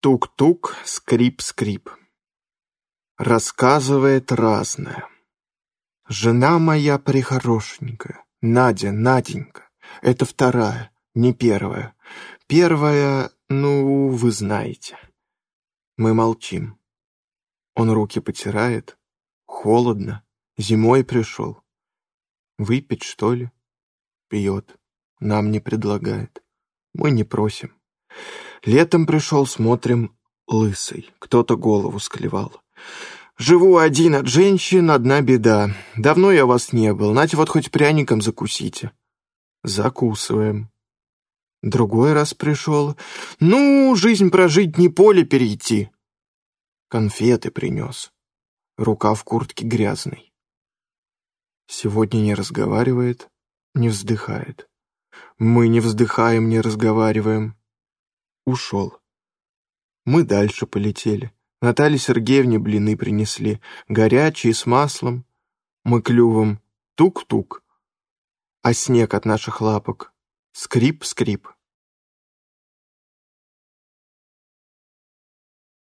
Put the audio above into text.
Тук-тук, скрип-скрип. Рассказывает разное. Жена моя прихорошенькая, Надя, Наденька. Это вторая, не первая. Первая, ну, вы знаете. Мы молчим. Он руки потирает. Холодно. Зимой пришел. Выпить, что ли? Пьет. Нам не предлагает. Мы не просим. Летом пришел, смотрим, лысый. Кто-то голову склевал. Живу один от женщин, одна беда. Давно я вас не был. Нате вот хоть пряником закусите. Закусываем. Другой раз пришел. Ну, жизнь прожить, не поле перейти. Конфеты принес. Рука в куртке грязный. Сегодня не разговаривает, не вздыхает. Мы не вздыхаем, не разговариваем ушел. Мы дальше полетели. Наталье Сергеевне блины принесли, горячие, с маслом. Мы клювом тук-тук, а снег от наших лапок скрип-скрип.